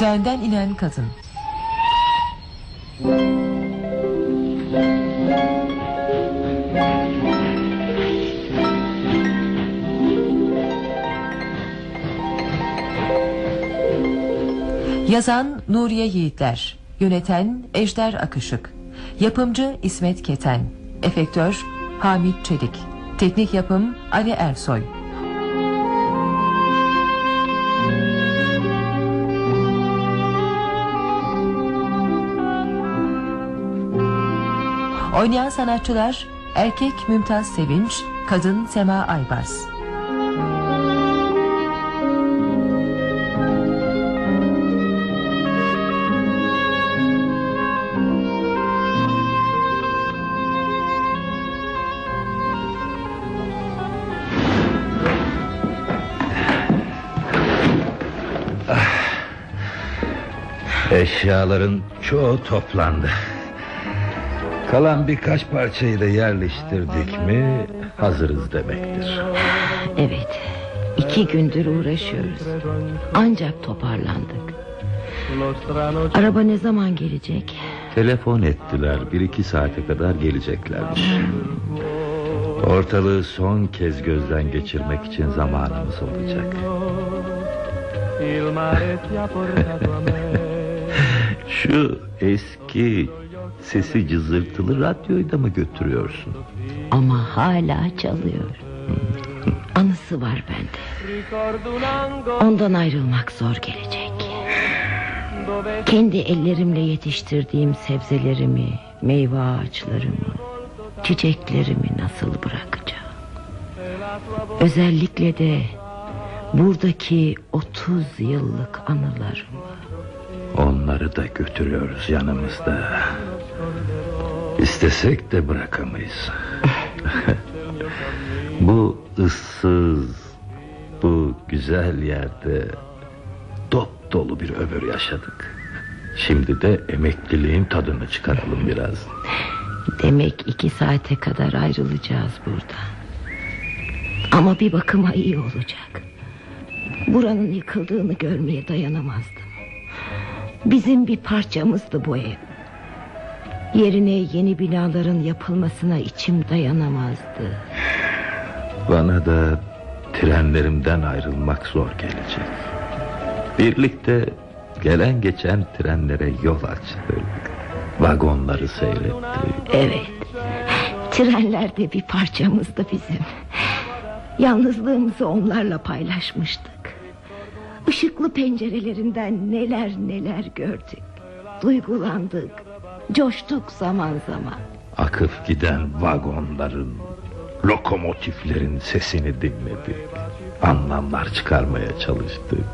Trenden inen kadın. Yazan Nuriye Yiğitler Yöneten Ejder Akışık Yapımcı İsmet Keten Efektör Hamit Çelik Teknik yapım Ali Ersoy Oynayan sanatçılar Erkek Mümtaz Sevinç Kadın Sema Aybars Eşyaların çoğu toplandı. Kalan birkaç parçayı da yerleştirdik mi hazırız demektir. Evet. iki gündür uğraşıyoruz. Ancak toparlandık. Araba ne zaman gelecek? Telefon ettiler bir iki saate kadar geleceklermiş. Ortalığı son kez gözden geçirmek için zamanımız olacak. Şu eski sesi cızırtılı radyoyu da mı götürüyorsun? Ama hala çalıyor. Anısı var bende. Ondan ayrılmak zor gelecek. Kendi ellerimle yetiştirdiğim sebzelerimi, meyve ağaçlarımı, çiçeklerimi nasıl bırakacağım? Özellikle de buradaki 30 yıllık anılarımı. Onları da götürüyoruz yanımızda. İstesek de bırakamayız. bu ıssız, bu güzel yerde dop dolu bir ömür yaşadık. Şimdi de emekliliğin tadını çıkaralım biraz. Demek iki saate kadar ayrılacağız buradan. Ama bir bakıma iyi olacak. Buranın yıkıldığını görmeye dayanamazdım. Bizim bir parçamızdı bu ev. Yerine yeni binaların yapılmasına içim dayanamazdı. Bana da trenlerimden ayrılmak zor gelecek. Birlikte gelen geçen trenlere yol açtık. Vagonları seyrettik. Evet. Trenler de bir parçamızdı bizim. Yalnızlığımızı onlarla paylaşmıştık. Işıklı pencerelerinden neler neler gördük. Duygulandık. Coştuk zaman zaman. Akıp giden vagonların, lokomotiflerin sesini dinledik. Anlamlar çıkarmaya çalıştık.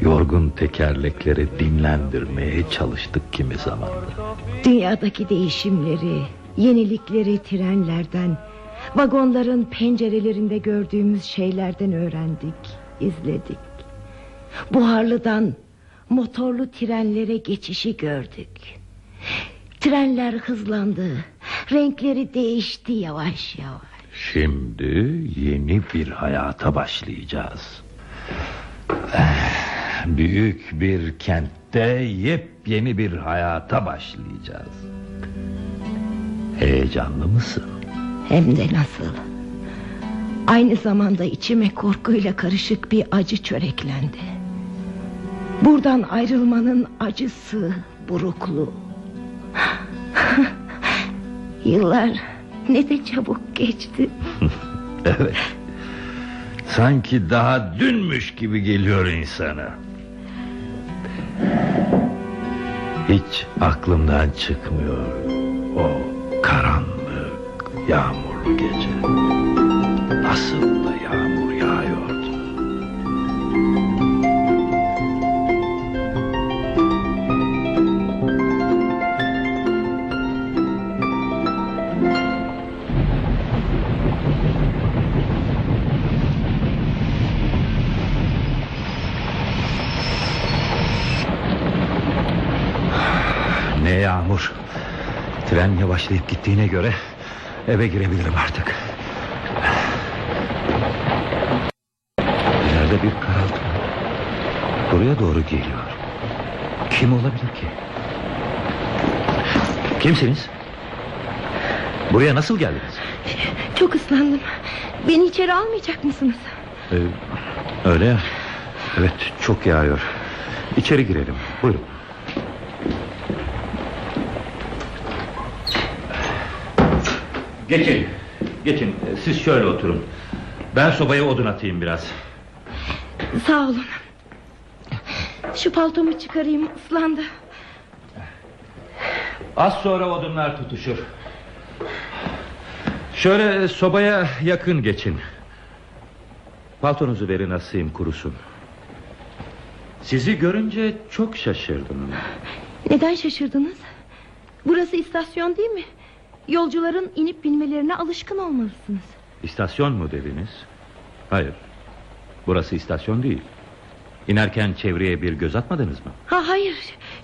Yorgun tekerlekleri dinlendirmeye çalıştık kimi zaman da. Dünyadaki değişimleri, yenilikleri trenlerden, vagonların pencerelerinde gördüğümüz şeylerden öğrendik, izledik. Buharlıdan motorlu trenlere geçişi gördük. Trenler hızlandı, renkleri değişti yavaş yavaş. Şimdi yeni bir hayata başlayacağız. Büyük bir kentte yepyeni bir hayata başlayacağız. Heyecanlı mısın? Hem de nasıl. Aynı zamanda içime korkuyla karışık bir acı çöreklendi. Buradan ayrılmanın acısı, burukluğu. Yıllar ne de çabuk geçti. Evet. Sanki daha dünmüş gibi geliyor insana. Hiç aklımdan çıkmıyor o karanlık, yağmurlu gece. Nasıl da yağmur Tren yavaşlayıp gittiğine göre eve girebilirim artık. İleride bir karaltı. Buraya doğru geliyor. Kim olabilir ki? Kimsiniz? Buraya nasıl geldiniz? Çok ıslandım. Beni içeri almayacak mısınız? Ee, öyle ya. Evet çok yağıyor. İçeri girelim. Buyurun. Geçin. Geçin. Siz şöyle oturun. Ben sobaya odun atayım biraz. Sağ olun. Şu paltomu çıkarayım ıslandı. Az sonra odunlar tutuşur. Şöyle sobaya yakın geçin. Paltonuzu verin asayım kurusun. Sizi görünce çok şaşırdım. Neden şaşırdınız? Burası istasyon değil mi? Yolcuların inip binmelerine alışkın olmalısınız. İstasyon mu dediniz? Hayır. Burası istasyon değil. İnerken çevreye bir göz atmadınız mı? Ha hayır.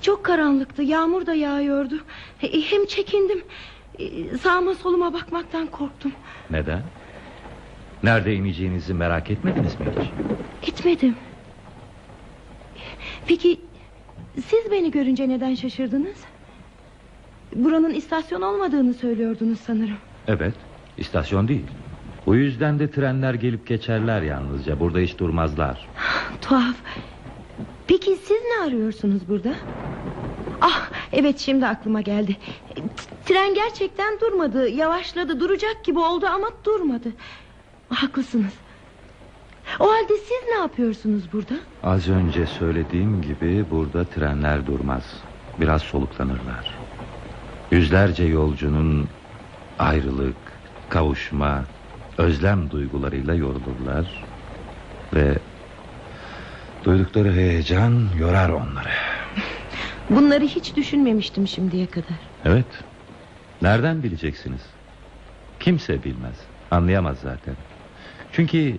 Çok karanlıktı. Yağmur da yağıyordu. E, Hem çekindim. E, Sağıma soluma bakmaktan korktum. Neden? Nerede ineceğinizi merak etmediniz mi hiç? Etmedim. Peki siz beni görünce neden şaşırdınız? Buranın istasyon olmadığını söylüyordunuz sanırım. Evet, istasyon değil. Bu yüzden de trenler gelip geçerler yalnızca. Burada hiç durmazlar. Tuhaf. Peki siz ne arıyorsunuz burada? Ah evet şimdi aklıma geldi. Tren gerçekten durmadı. Yavaşladı. Duracak gibi oldu ama durmadı. Haklısınız. O halde siz ne yapıyorsunuz burada? Az önce söylediğim gibi burada trenler durmaz. Biraz soluklanırlar. Yüzlerce yolcunun ayrılık, kavuşma, özlem duygularıyla yorulurlar. Ve duydukları heyecan yorar onları. Bunları hiç düşünmemiştim şimdiye kadar. Evet. Nereden bileceksiniz? Kimse bilmez. Anlayamaz zaten. Çünkü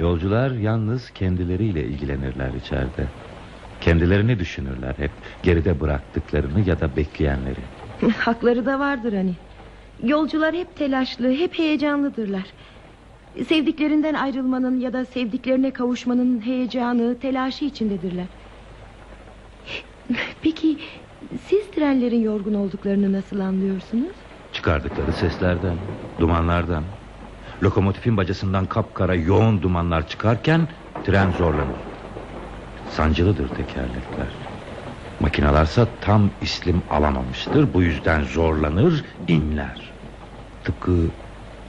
yolcular yalnız kendileriyle ilgilenirler içeride. Kendilerini düşünürler hep. Geride bıraktıklarını ya da bekleyenleri. Hakları da vardır hani. Yolcular hep telaşlı, hep heyecanlıdırlar. Sevdiklerinden ayrılmanın ya da sevdiklerine kavuşmanın heyecanı, telaşı içindedirler. Peki siz trenlerin yorgun olduklarını nasıl anlıyorsunuz? Çıkardıkları seslerden, dumanlardan. Lokomotifin bacasından kapkara yoğun dumanlar çıkarken tren zorlanır. Sancılıdır tekerlekler. Makinalarsa tam islim alamamıştır. Bu yüzden zorlanır, inler. Tıpkı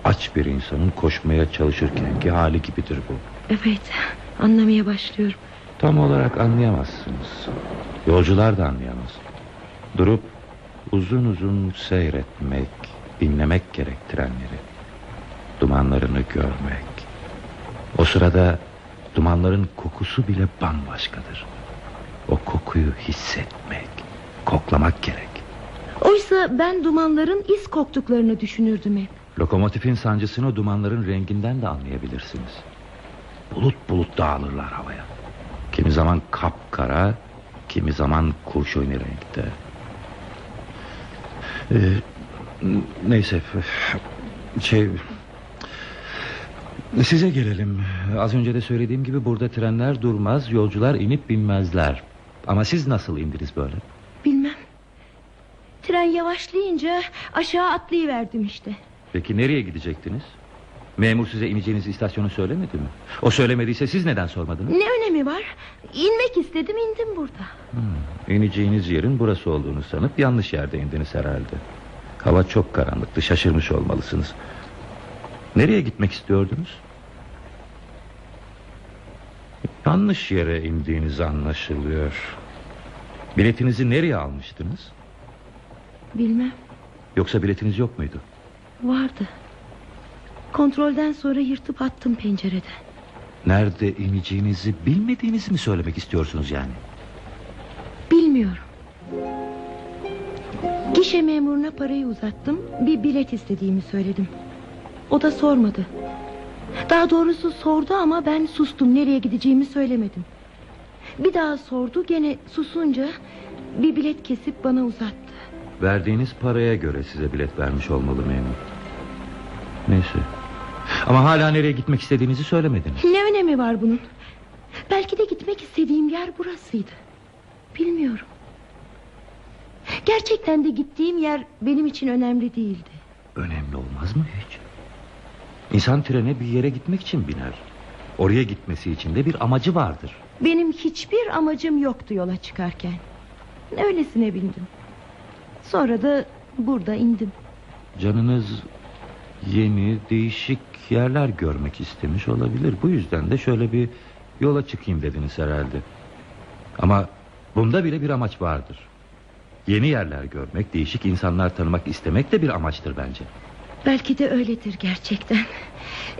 aç bir insanın koşmaya çalışırkenki hali gibidir bu. Evet, anlamaya başlıyorum. Tam olarak anlayamazsınız. Yolcular da anlayamaz. Durup uzun uzun seyretmek, dinlemek gerek trenleri. Dumanlarını görmek. O sırada dumanların kokusu bile bambaşkadır. O kokuyu hissetmek, koklamak gerek. Oysa ben dumanların iz koktuklarını düşünürdüm hep. Lokomotifin sancısını dumanların renginden de anlayabilirsiniz. Bulut bulut dağılırlar havaya. Kimi zaman kapkara, kimi zaman kurşuni renkte. Ee, neyse, şey... Size gelelim. Az önce de söylediğim gibi burada trenler durmaz, yolcular inip binmezler. Ama siz nasıl indiniz böyle? Bilmem. Tren yavaşlayınca aşağı atlayıverdim işte. Peki nereye gidecektiniz? Memur size ineceğiniz istasyonu söylemedi mi? O söylemediyse siz neden sormadınız? Ne önemi var? İnmek istedim indim burada. Hmm, ineceğiniz yerin burası olduğunu sanıp yanlış yerde indiniz herhalde. Hava çok karanlıktı şaşırmış olmalısınız. Nereye gitmek istiyordunuz? Yanlış yere indiğiniz anlaşılıyor. Biletinizi nereye almıştınız? Bilmem Yoksa biletiniz yok muydu? vardı. Kontrolden sonra yırtıp attım pencereden. Nerede ineceğinizi bilmediğinizi mi söylemek istiyorsunuz yani? Bilmiyorum. Gişe memuruna parayı uzattım. Bir bilet istediğimi söyledim. O da sormadı. Daha doğrusu sordu ama ben sustum. Nereye gideceğimi söylemedim. Bir daha sordu gene susunca bir bilet kesip bana uzattı. Verdiğiniz paraya göre size bilet vermiş olmalı memur. Neyse. Ama hala nereye gitmek istediğinizi söylemediniz. Ne önemi var bunun? Belki de gitmek istediğim yer burasıydı. Bilmiyorum. Gerçekten de gittiğim yer benim için önemli değildi. Önemli olmaz? İnsan trene bir yere gitmek için biner. Oraya gitmesi için de bir amacı vardır. Benim hiçbir amacım yoktu yola çıkarken. Öylesine bindim. Sonra da burada indim. Canınız yeni, değişik yerler görmek istemiş olabilir. Bu yüzden de şöyle bir yola çıkayım dediniz herhalde. Ama bunda bile bir amaç vardır. Yeni yerler görmek, değişik insanlar tanımak istemek de bir amaçtır bence. Belki de öyledir gerçekten.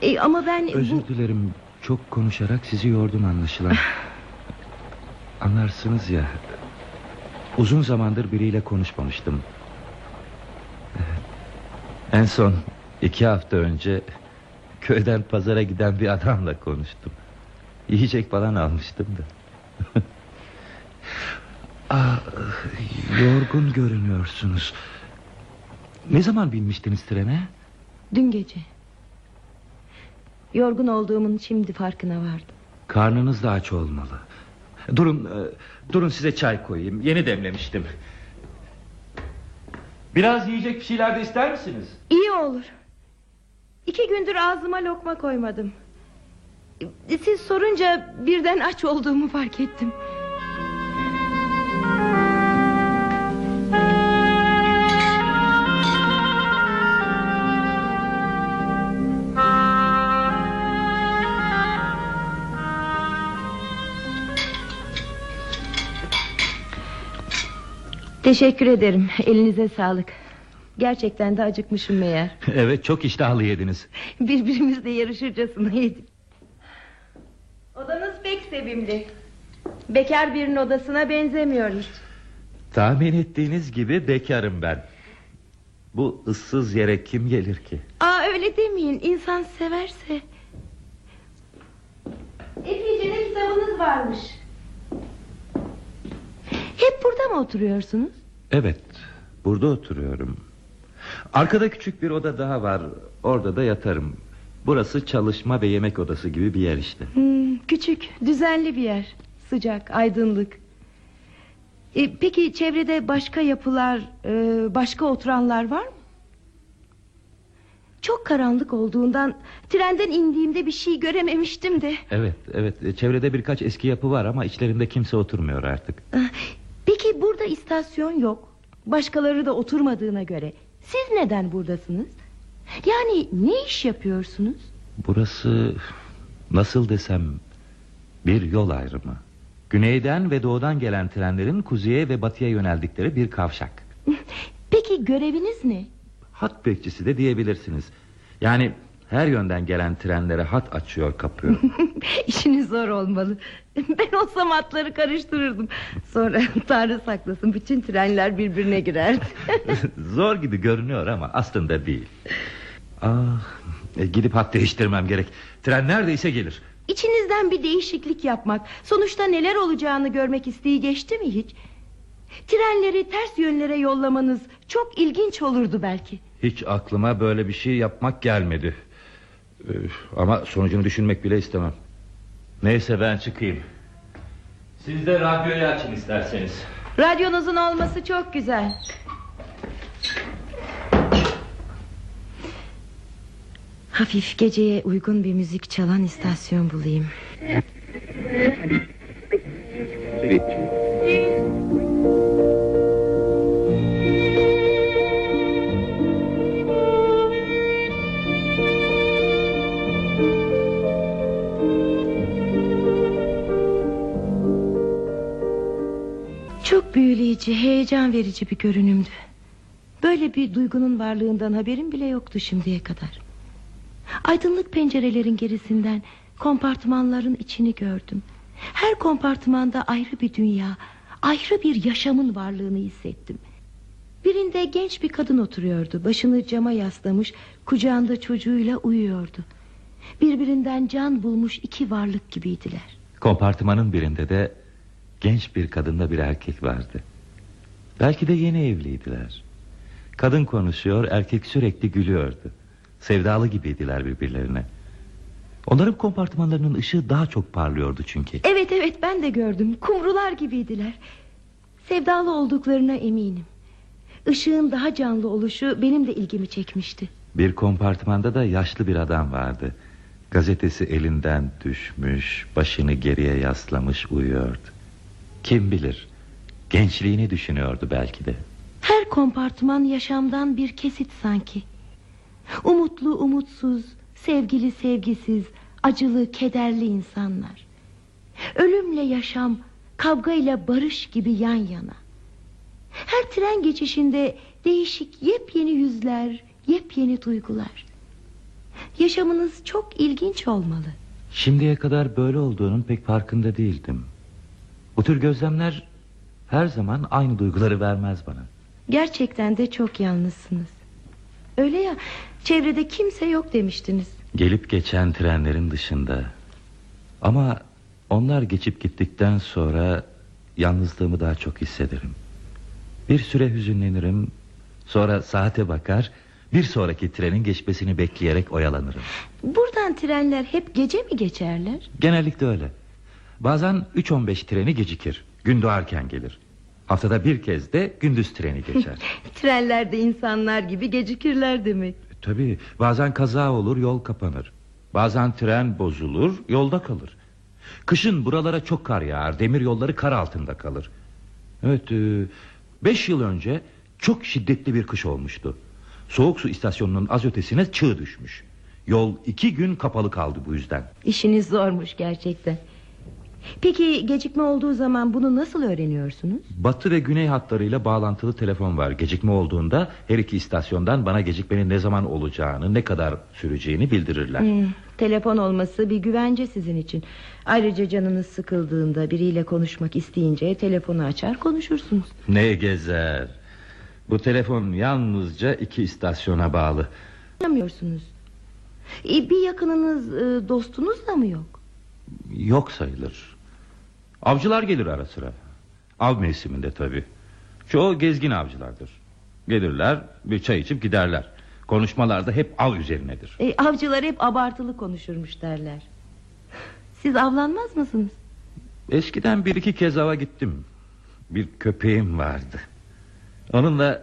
E, ama ben Özür bu... dilerim. Çok konuşarak sizi yordum anlaşılan. Anlarsınız ya. Uzun zamandır biriyle konuşmamıştım. En son iki hafta önce köyden pazara giden bir adamla konuştum. Yiyecek falan almıştım da. ah, yorgun görünüyorsunuz. Ne zaman binmiştiniz trene? Dün gece. Yorgun olduğumun şimdi farkına vardım. Karnınız da aç olmalı. Durun, e, durun size çay koyayım. Yeni demlemiştim. Biraz yiyecek bir şeyler de ister misiniz? İyi olur. İki gündür ağzıma lokma koymadım. Siz sorunca birden aç olduğumu fark ettim. Teşekkür ederim. Elinize sağlık. Gerçekten de acıkmışım meğer. evet çok iştahlı yediniz. Birbirimizle yarışırcasına yedik. Odanız pek sevimli. Bekar birinin odasına benzemiyor hiç. Tahmin ettiğiniz gibi bekarım ben. Bu ıssız yere kim gelir ki? Aa öyle demeyin. İnsan severse. Epeyce de kitabınız varmış. Hep burada mı oturuyorsunuz? Evet, burada oturuyorum. Arkada küçük bir oda daha var. Orada da yatarım. Burası çalışma ve yemek odası gibi bir yer işte. Hmm, küçük, düzenli bir yer. Sıcak, aydınlık. E, peki çevrede başka yapılar, e, başka oturanlar var mı? Çok karanlık olduğundan trenden indiğimde bir şey görememiştim de. Evet, evet. E, Çevrede birkaç eski yapı var ama içlerinde kimse oturmuyor artık. Peki burada istasyon yok. Başkaları da oturmadığına göre siz neden buradasınız? Yani ne iş yapıyorsunuz? Burası nasıl desem bir yol ayrımı. Güneyden ve doğudan gelen trenlerin kuzeye ve batıya yöneldikleri bir kavşak. Peki göreviniz ne? Hat bekçisi de diyebilirsiniz. Yani her yönden gelen trenlere hat açıyor kapıyor. İşiniz zor olmalı. Ben olsam atları karıştırırdım. Sonra Tanrı saklasın bütün trenler birbirine girerdi. Zor gibi görünüyor ama aslında değil. Ah, e, gidip hat değiştirmem gerek. Tren neredeyse gelir. İçinizden bir değişiklik yapmak, sonuçta neler olacağını görmek isteği geçti mi hiç? Trenleri ters yönlere yollamanız çok ilginç olurdu belki. Hiç aklıma böyle bir şey yapmak gelmedi. Ama sonucunu düşünmek bile istemem. Neyse ben çıkayım. Siz de radyoyu açın isterseniz. Radyonuzun olması çok güzel. Hafif geceye uygun bir müzik çalan istasyon bulayım. Çok büyüleyici, heyecan verici bir görünümdü. Böyle bir duygunun varlığından haberim bile yoktu şimdiye kadar. Aydınlık pencerelerin gerisinden kompartımanların içini gördüm. Her kompartımanda ayrı bir dünya, ayrı bir yaşamın varlığını hissettim. Birinde genç bir kadın oturuyordu. Başını cama yaslamış, kucağında çocuğuyla uyuyordu. Birbirinden can bulmuş iki varlık gibiydiler. Kompartımanın birinde de genç bir kadınla bir erkek vardı. Belki de yeni evliydiler. Kadın konuşuyor, erkek sürekli gülüyordu. Sevdalı gibiydiler birbirlerine. Onların kompartımanlarının ışığı daha çok parlıyordu çünkü. Evet evet ben de gördüm. Kumrular gibiydiler. Sevdalı olduklarına eminim. Işığın daha canlı oluşu benim de ilgimi çekmişti. Bir kompartmanda da yaşlı bir adam vardı. Gazetesi elinden düşmüş, başını geriye yaslamış uyuyordu. Kim bilir, gençliğini düşünüyordu belki de. Her kompartıman yaşamdan bir kesit sanki. Umutlu umutsuz, sevgili sevgisiz, acılı kederli insanlar. Ölümle yaşam, kavgayla barış gibi yan yana. Her tren geçişinde değişik yepyeni yüzler, yepyeni duygular. Yaşamınız çok ilginç olmalı. Şimdiye kadar böyle olduğunun pek farkında değildim. Bu tür gözlemler her zaman aynı duyguları vermez bana. Gerçekten de çok yalnızsınız. Öyle ya, çevrede kimse yok demiştiniz. Gelip geçen trenlerin dışında. Ama onlar geçip gittikten sonra yalnızlığımı daha çok hissederim. Bir süre hüzünlenirim, sonra saate bakar, bir sonraki trenin geçmesini bekleyerek oyalanırım. Buradan trenler hep gece mi geçerler? Genellikle öyle. Bazen 3.15 treni gecikir. Gün doğarken gelir. Haftada bir kez de gündüz treni geçer. Trenler de insanlar gibi gecikirler demek. Tabii bazen kaza olur yol kapanır. Bazen tren bozulur yolda kalır. Kışın buralara çok kar yağar demir yolları kar altında kalır. Evet e, beş yıl önce çok şiddetli bir kış olmuştu. Soğuk su istasyonunun az ötesine çığ düşmüş. Yol iki gün kapalı kaldı bu yüzden. İşiniz zormuş gerçekten. Peki gecikme olduğu zaman bunu nasıl öğreniyorsunuz? Batı ve güney hatlarıyla bağlantılı telefon var. Gecikme olduğunda her iki istasyondan bana gecikmenin ne zaman olacağını, ne kadar süreceğini bildirirler. Hmm, telefon olması bir güvence sizin için. Ayrıca canınız sıkıldığında biriyle konuşmak isteyince telefonu açar konuşursunuz. Ne gezer. Bu telefon yalnızca iki istasyona bağlı. Anlamıyorsunuz. E, bir yakınınız e, dostunuz da mı yok? Yok sayılır. Avcılar gelir ara sıra. Av mevsiminde tabii. Çoğu gezgin avcılardır. Gelirler bir çay içip giderler. Konuşmalarda hep av üzerinedir. E, avcılar hep abartılı konuşurmuş derler. Siz avlanmaz mısınız? Eskiden bir iki kez ava gittim. Bir köpeğim vardı. Onunla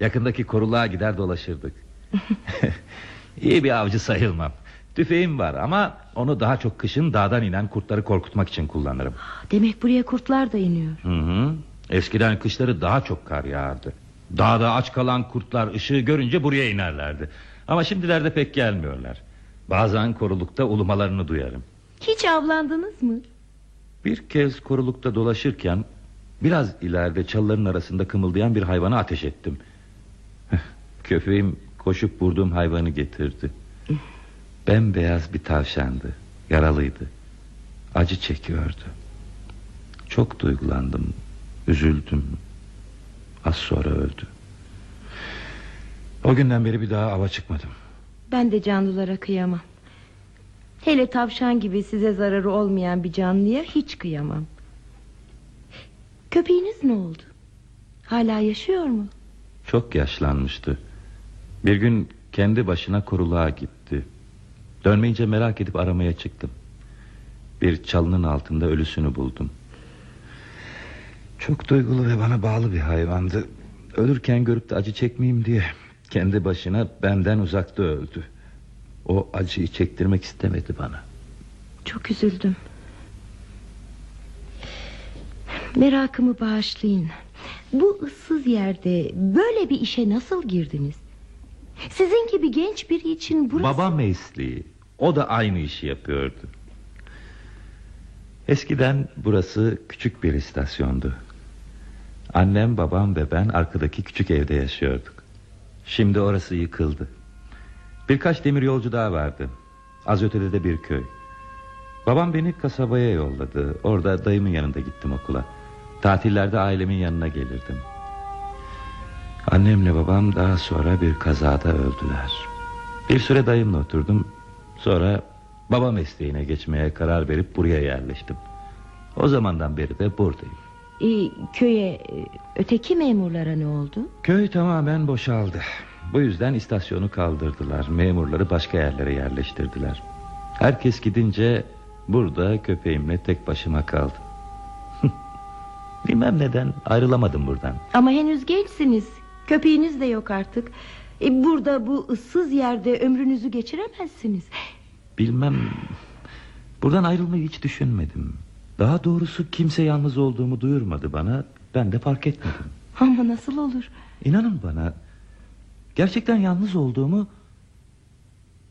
yakındaki koruluğa gider dolaşırdık. İyi bir avcı sayılmam. Tüfeğim var ama onu daha çok kışın dağdan inen kurtları korkutmak için kullanırım. Demek buraya kurtlar da iniyor. Hı hı. Eskiden kışları daha çok kar yağardı. Dağda aç kalan kurtlar ışığı görünce buraya inerlerdi. Ama şimdilerde pek gelmiyorlar. Bazen korulukta ulumalarını duyarım. Hiç avlandınız mı? Bir kez korulukta dolaşırken biraz ileride çalıların arasında kımıldayan bir hayvana ateş ettim. Köpeğim koşup vurduğum hayvanı getirdi. Bembeyaz bir tavşandı. Yaralıydı. Acı çekiyordu. Çok duygulandım. Üzüldüm. Az sonra öldü. O günden beri bir daha ava çıkmadım. Ben de canlılara kıyamam. Hele tavşan gibi size zararı olmayan bir canlıya hiç kıyamam. Köpeğiniz ne oldu? Hala yaşıyor mu? Çok yaşlanmıştı. Bir gün kendi başına kuruluğa gitti. Dönmeyince merak edip aramaya çıktım. Bir çalının altında ölüsünü buldum. Çok duygulu ve bana bağlı bir hayvandı. Ölürken görüp de acı çekmeyeyim diye kendi başına benden uzakta öldü. O acıyı çektirmek istemedi bana. Çok üzüldüm. Merakımı bağışlayın. Bu ıssız yerde böyle bir işe nasıl girdiniz? Sizin gibi genç biri için burası... Baba mesleği. O da aynı işi yapıyordu. Eskiden burası küçük bir istasyondu. Annem, babam ve ben arkadaki küçük evde yaşıyorduk. Şimdi orası yıkıldı. Birkaç demir yolcu daha vardı. Az ötede de bir köy. Babam beni kasabaya yolladı. Orada dayımın yanında gittim okula. Tatillerde ailemin yanına gelirdim. Annemle babam daha sonra bir kazada öldüler. Bir süre dayımla oturdum. Sonra baba mesleğine geçmeye karar verip buraya yerleştim. O zamandan beri de buradayım. e, köye e, öteki memurlara ne oldu? Köy tamamen boşaldı. Bu yüzden istasyonu kaldırdılar. Memurları başka yerlere yerleştirdiler. Herkes gidince burada köpeğimle tek başıma kaldım. Bilmem neden ayrılamadım buradan. Ama henüz gençsiniz. Köpeğiniz de yok artık. E, burada bu ıssız yerde ömrünüzü geçiremezsiniz. Bilmem Buradan ayrılmayı hiç düşünmedim Daha doğrusu kimse yalnız olduğumu duyurmadı bana Ben de fark etmedim Ama nasıl olur? İnanın bana Gerçekten yalnız olduğumu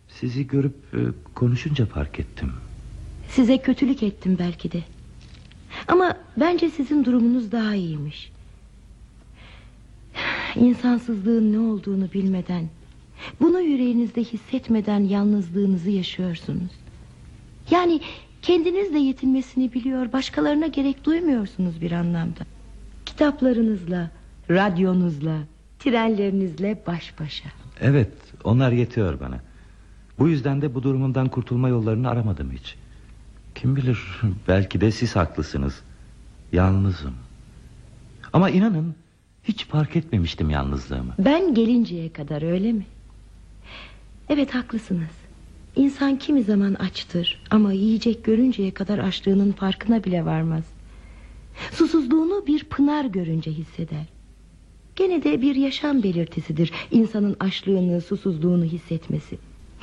Sizi görüp e, konuşunca fark ettim Size kötülük ettim belki de. Ama bence sizin durumunuz daha iyiymiş. İnsansızlığın ne olduğunu bilmeden, bunu yüreğinizde hissetmeden yalnızlığınızı yaşıyorsunuz. Yani kendinizle yetinmesini biliyor, başkalarına gerek duymuyorsunuz bir anlamda. Kitaplarınızla, radyonuzla, trenlerinizle baş başa. Evet onlar yetiyor bana Bu yüzden de bu durumumdan kurtulma yollarını aramadım hiç Kim bilir belki de siz haklısınız Yalnızım Ama inanın hiç fark etmemiştim yalnızlığımı Ben gelinceye kadar öyle mi? Evet haklısınız. İnsan kimi zaman açtır ama yiyecek görünceye kadar açlığının farkına bile varmaz. Susuzluğunu bir pınar görünce hisseder. Gene de bir yaşam belirtisidir insanın açlığını, susuzluğunu hissetmesi.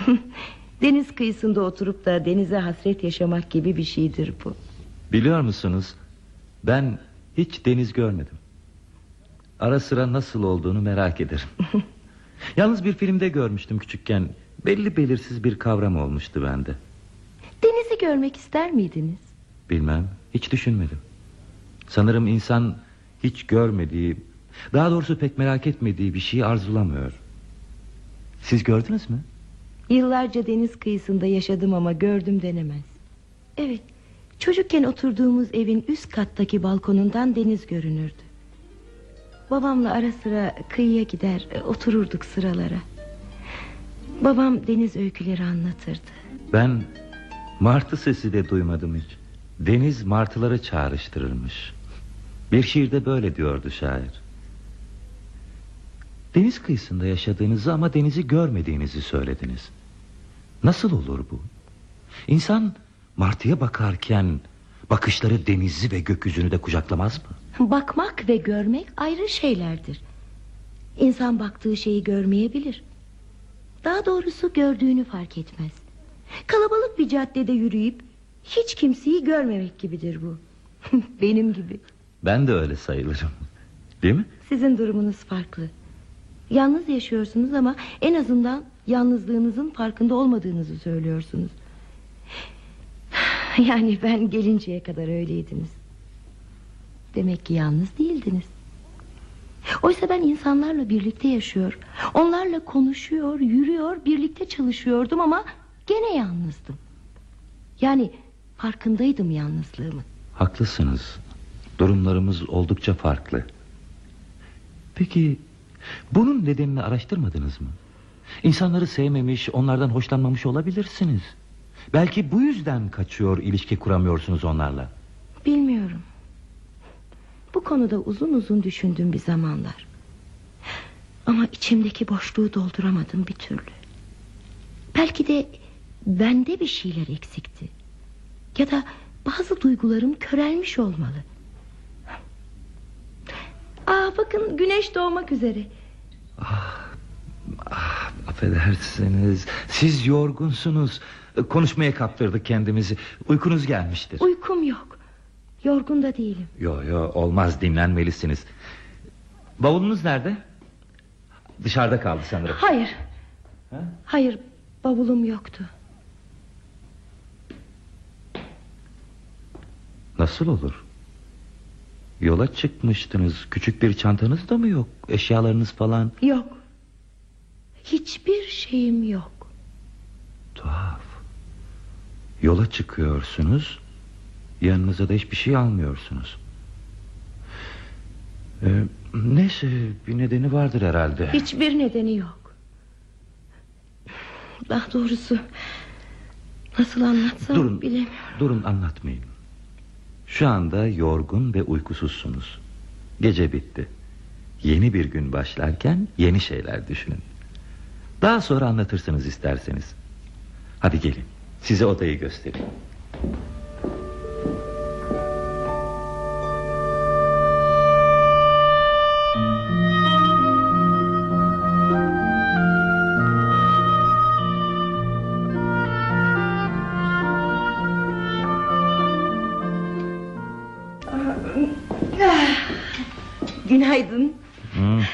Deniz kıyısında oturup da denize hasret yaşamak gibi bir şeydir bu. Biliyor musunuz ben hiç deniz görmedim Ara sıra nasıl olduğunu merak ederim Yalnız bir filmde görmüştüm küçükken Belli belirsiz bir kavram olmuştu bende Denizi görmek ister miydiniz? Bilmem hiç düşünmedim Sanırım insan hiç görmediği Daha doğrusu pek merak etmediği bir şeyi arzulamıyor Siz gördünüz mü? Yıllarca deniz kıyısında yaşadım ama gördüm denemez. Evet, çocukken oturduğumuz evin üst kattaki balkonundan deniz görünürdü. Babamla ara sıra kıyıya gider e, otururduk sıralara. Babam deniz öyküleri anlatırdı. Ben martı sesi de duymadım hiç Deniz martıları çağrıştırırmış Bir şiirde böyle diyordu şair Deniz kıyısında yaşadığınızı ama denizi görmediğinizi söylediniz Nasıl olur bu? İnsan martıya bakarken Bakışları denizi ve gökyüzünü de kucaklamaz mı? Bakmak ve görmek ayrı şeylerdir. İnsan baktığı şeyi görmeyebilir. Daha doğrusu gördüğünü fark etmez. Kalabalık bir caddede yürüyüp hiç kimseyi görmemek gibidir bu. Benim gibi. Ben de öyle sayılırım Değil mi? Sizin durumunuz farklı. Yalnız yaşıyorsunuz ama en azından yalnızlığınızın farkında olmadığınızı söylüyorsunuz. Yani ben gelinceye kadar öyleydiniz. Demek ki yalnız değildiniz. Oysa ben insanlarla birlikte yaşıyor, onlarla konuşuyor, yürüyor, birlikte çalışıyordum ama gene yalnızdım. Yani farkındaydım yalnızlığımın. Haklısınız Durumlarımız oldukça farklı Peki Bunun nedenini araştırmadınız mı? İnsanları sevmemiş Onlardan hoşlanmamış olabilirsiniz Belki bu yüzden kaçıyor ilişki kuramıyorsunuz onlarla Bilmiyorum. Bu konuda uzun uzun düşündüm bir zamanlar. Ama içimdeki boşluğu dolduramadım bir türlü. Belki de bende bir şeyler eksikti. Ya da bazı duygularım körelmiş olmalı. Aa bakın güneş doğmak üzere. ah, Affedersiniz Siz yorgunsunuz Konuşmaya kaptırdık kendimizi Uykunuz gelmiştir Uykum yok. Yorgun da değilim. Yo yo olmaz dinlenmelisiniz Bavulunuz nerede? Dışarıda kaldı sanırım Hayır. Ha? Hayır bavulum yoktu. Nasıl olur? Yola çıkmıştınız Küçük bir çantanız da mı yok Eşyalarınız falan Yok. Hiçbir şeyim yok. Tuhaf Yola çıkıyorsunuz Yanınıza da hiçbir şey almıyorsunuz ee, Neyse bir nedeni vardır herhalde Hiçbir nedeni yok. Daha doğrusu nasıl anlatsam Durun, bilemiyorum. durun anlatmayın Şu anda yorgun ve uykusuzsunuz. Gece bitti. Yeni bir gün başlarken yeni şeyler düşünün. Daha sonra anlatırsınız isterseniz. Hadi gelin. Size odayı göstereyim.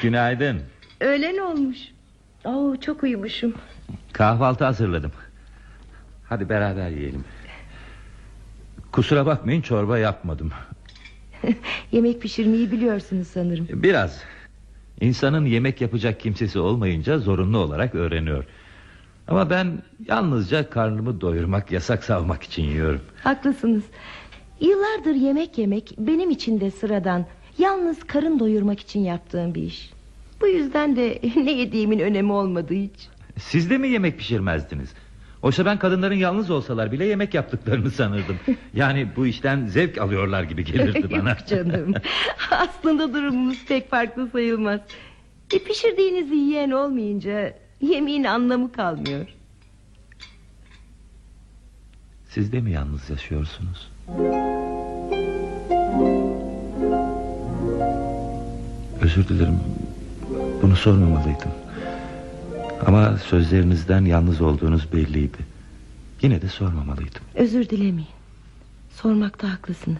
Günaydın. Öğlen olmuş. Oo, çok uyumuşum. Kahvaltı hazırladım. Hadi beraber yiyelim. Kusura bakmayın çorba yapmadım. Yemek pişirmeyi biliyorsunuz sanırım. Biraz. İnsanın yemek yapacak kimsesi olmayınca zorunlu olarak öğreniyor. Ama ben yalnızca karnımı doyurmak, yasak savmak için yiyorum. Haklısınız. Yıllardır yemek yemek benim için de sıradan. Yalnız karın doyurmak için yaptığım bir iş. Bu yüzden de ne yediğimin önemi olmadı hiç. Siz de mi yemek pişirmezdiniz? Oysa ben kadınların yalnız olsalar bile yemek yaptıklarını sanırdım. Yani bu işten zevk alıyorlar gibi gelirdi bana. Yok canım. Aslında durumumuz pek farklı sayılmaz. E, pişirdiğinizi yiyen olmayınca yemeğin anlamı kalmıyor. Siz de mi yalnız yaşıyorsunuz? Özür dilerim. Bunu sormamalıydım. Ama sözlerinizden yalnız olduğunuz belliydi. Yine de sormamalıydım. Özür dilemeyin. Sormakta haklısınız.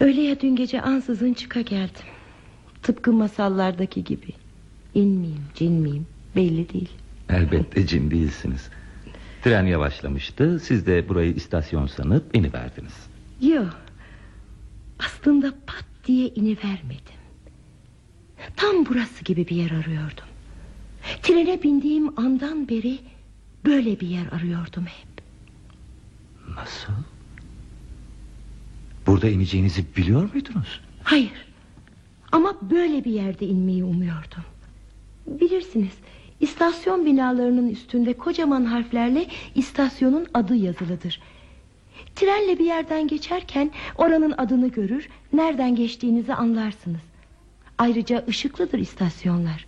Öyle ya dün gece ansızın çıka geldim. Tıpkı masallardaki gibi. İn miyim, cin miyim belli değil. Elbette cin değilsiniz. Tren yavaşlamıştı. Siz de burayı istasyon sanıp iniverdiniz. Yok. Aslında pat diye inivermedim. Tam burası gibi bir yer arıyordum. Trene bindiğim andan beri böyle bir yer arıyordum hep. Nasıl? Burada ineceğinizi biliyor muydunuz? Hayır. Ama böyle bir yerde inmeyi umuyordum. Bilirsiniz, istasyon binalarının üstünde kocaman harflerle istasyonun adı yazılıdır. Trenle bir yerden geçerken oranın adını görür, nereden geçtiğinizi anlarsınız. Ayrıca ışıklıdır istasyonlar.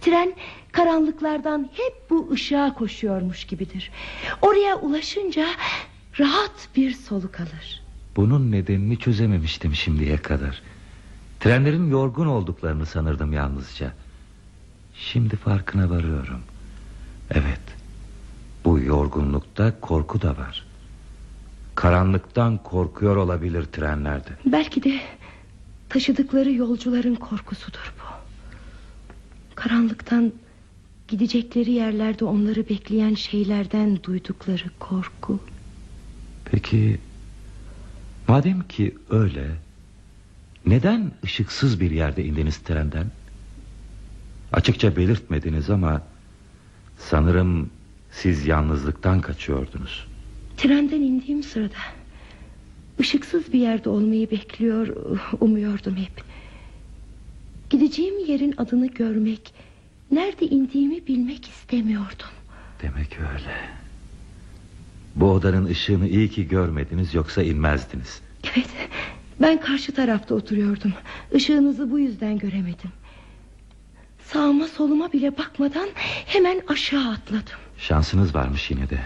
Tren karanlıklardan hep bu ışığa koşuyormuş gibidir. Oraya ulaşınca rahat bir soluk alır. Bunun nedenini çözememiştim şimdiye kadar. Trenlerin yorgun olduklarını sanırdım yalnızca. Şimdi farkına varıyorum. Evet. Bu yorgunlukta korku da var. Karanlıktan korkuyor olabilir trenlerde. Belki de taşıdıkları yolcuların korkusudur bu. Karanlıktan gidecekleri yerlerde onları bekleyen şeylerden duydukları korku. Peki madem ki öyle neden ışıksız bir yerde indiniz trenden? Açıkça belirtmediniz ama sanırım siz yalnızlıktan kaçıyordunuz. Trenden indiğim sırada ışıksız bir yerde olmayı bekliyor, umuyordum hep. Gideceğim yerin adını görmek, nerede indiğimi bilmek istemiyordum. Demek öyle. Bu odanın ışığını iyi ki görmediniz yoksa inmezdiniz. Evet, ben karşı tarafta oturuyordum. Işığınızı bu yüzden göremedim. Sağıma soluma bile bakmadan hemen aşağı atladım. Şansınız varmış yine de.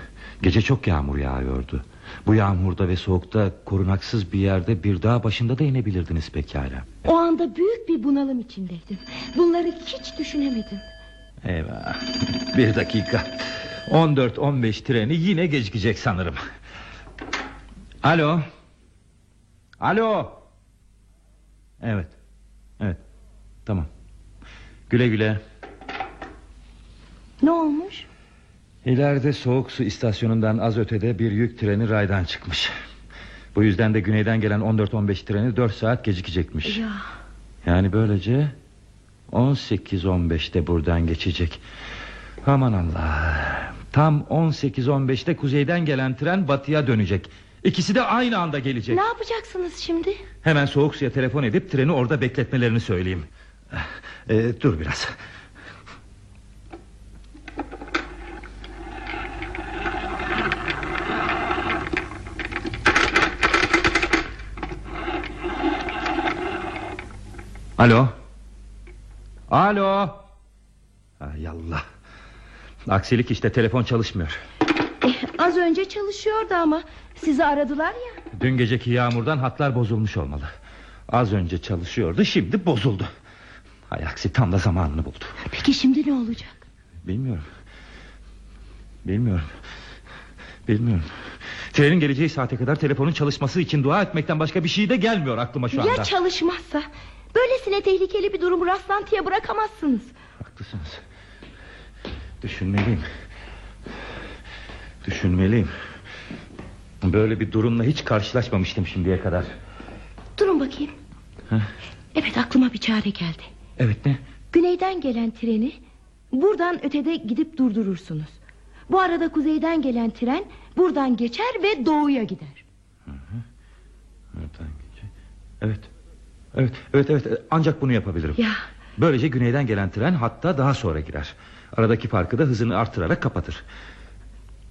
Gece çok yağmur yağıyordu. Bu yağmurda ve soğukta korunaksız bir yerde bir dağ başında da inebilirdiniz pekala. O anda büyük bir bunalım içindeydim. Bunları hiç düşünemedim. Eyvah. Bir dakika. 14-15 treni yine gecikecek sanırım. Alo. Alo. Evet. Evet. Tamam. Güle güle. Ne olmuş? İleride soğuk su istasyonundan az ötede bir yük treni raydan çıkmış. Bu yüzden de güneyden gelen 14-15 treni 4 saat gecikecekmiş. Ya Yani böylece 18-15'te buradan geçecek. Aman Allah. Tam 18-15'te kuzeyden gelen tren batıya dönecek. İkisi de aynı anda gelecek. ne yapacaksınız şimdi? Hemen soğuk suya telefon edip treni orada bekletmelerini söyleyeyim. Ee, dur biraz. Alo. Alo. Ay Allah. Aksilik işte telefon çalışmıyor. Eh, az önce çalışıyordu ama sizi aradılar ya. Dün geceki yağmurdan hatlar bozulmuş olmalı. Az önce çalışıyordu şimdi bozuldu. Hay aksi tam da zamanını buldu. Peki şimdi ne olacak? Bilmiyorum. Bilmiyorum. Bilmiyorum. Trenin geleceği saate kadar telefonun çalışması için dua etmekten başka bir şey de gelmiyor aklıma şu anda. Ya çalışmazsa? Böylesine tehlikeli bir durumu rastlantıya bırakamazsınız. Haklısınız. Düşünmeliyim. Düşünmeliyim. Böyle bir durumla hiç karşılaşmamıştım şimdiye kadar. Durun bakayım. Heh. Evet aklıma bir çare geldi. Evet ne? Güneyden gelen treni buradan ötede gidip durdurursunuz. Bu arada kuzeyden gelen tren buradan geçer ve doğuya gider. Nereden gidecek? Evet. Evet, evet, evet. Ancak bunu yapabilirim. Ya Böylece güneyden gelen tren hatta daha sonra girer. Aradaki farkı da hızını artırarak kapatır.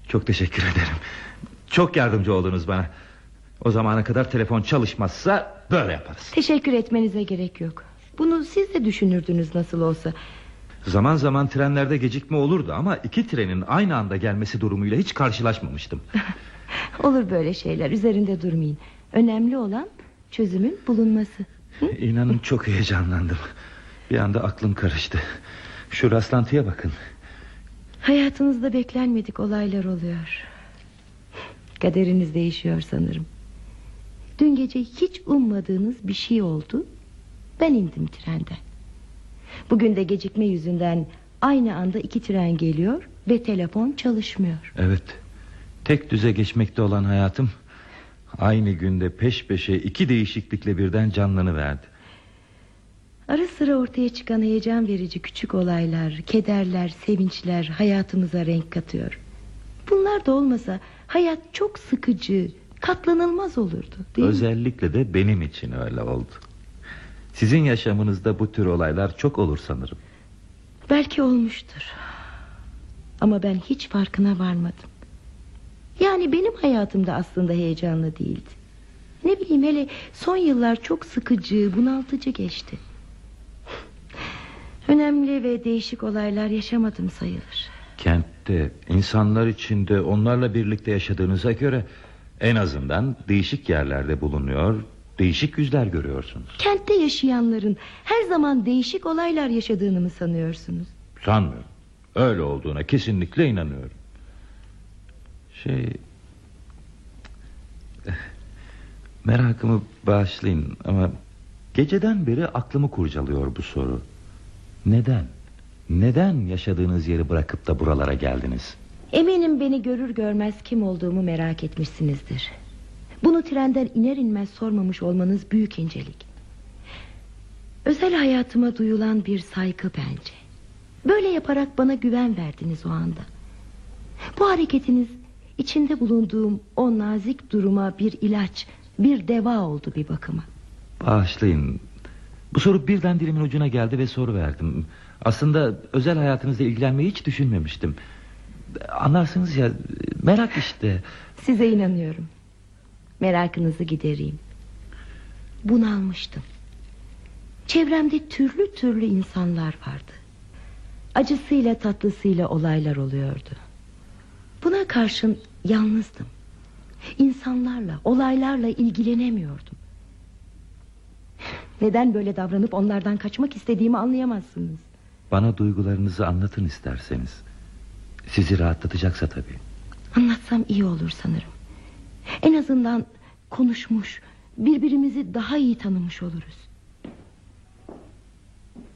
Çok teşekkür ederim. Çok yardımcı oldunuz bana. O zamana kadar telefon çalışmazsa böyle yaparız. teşekkür etmenize gerek yok. Bunu siz de düşünürdünüz nasıl olsa. Zaman zaman trenlerde gecikme olurdu ama iki trenin aynı anda gelmesi durumuyla hiç karşılaşmamıştım. Olur böyle şeyler üzerinde durmayın. Önemli olan çözümün bulunması. İnanın çok heyecanlandım. Bir anda aklım karıştı. Şu rastlantıya bakın. Hayatınızda beklenmedik olaylar oluyor. Kaderiniz değişiyor sanırım. Dün gece hiç ummadığınız bir şey oldu. Ben indim trenden. Bugün de gecikme yüzünden aynı anda iki tren geliyor ve telefon çalışmıyor. Evet. Tek düze geçmekte olan hayatım aynı günde peş peşe iki değişiklikle birden canlanıverdi. Ara sıra ortaya çıkan heyecan verici küçük olaylar, kederler, sevinçler hayatımıza renk katıyor. Bunlar da olmasa hayat çok sıkıcı, katlanılmaz olurdu. Değil mi? Özellikle de benim için öyle oldu. Sizin yaşamınızda bu tür olaylar çok olur sanırım. Belki olmuştur. Ama ben hiç farkına varmadım. Yani benim hayatımda aslında heyecanlı değildi. Ne bileyim hele son yıllar çok sıkıcı, bunaltıcı geçti. Önemli ve değişik olaylar yaşamadım sayılır. Kentte, insanlar içinde onlarla birlikte yaşadığınıza göre en azından değişik yerlerde bulunuyor, değişik yüzler görüyorsunuz. Kentte yaşayanların her zaman değişik olaylar yaşadığını mı sanıyorsunuz? Sanmıyorum. Öyle olduğuna kesinlikle inanıyorum. Şey... Merakımı bağışlayın ama... Geceden beri aklımı kurcalıyor bu soru. Neden? Neden yaşadığınız yeri bırakıp da buralara geldiniz? Eminim beni görür görmez kim olduğumu merak etmişsinizdir. Bunu trenden iner inmez sormamış olmanız büyük incelik. Özel hayatıma duyulan bir saygı bence. Böyle yaparak bana güven verdiniz o anda. Bu hareketiniz içinde bulunduğum o nazik duruma bir ilaç, bir deva oldu bir bakıma. Bağışlayın. Bu soru birden dilimin ucuna geldi ve soru verdim. Aslında özel hayatınızla ilgilenmeyi hiç düşünmemiştim. Anlarsınız ya merak işte. Size inanıyorum. Merakınızı gidereyim. Bunalmıştım. Çevremde türlü türlü insanlar vardı. Acısıyla tatlısıyla olaylar oluyordu. Buna karşın yalnızdım. İnsanlarla, olaylarla ilgilenemiyordum. Neden böyle davranıp onlardan kaçmak istediğimi anlayamazsınız. Bana duygularınızı anlatın isterseniz. Sizi rahatlatacaksa tabii. Anlatsam iyi olur sanırım. En azından konuşmuş, birbirimizi daha iyi tanımış oluruz.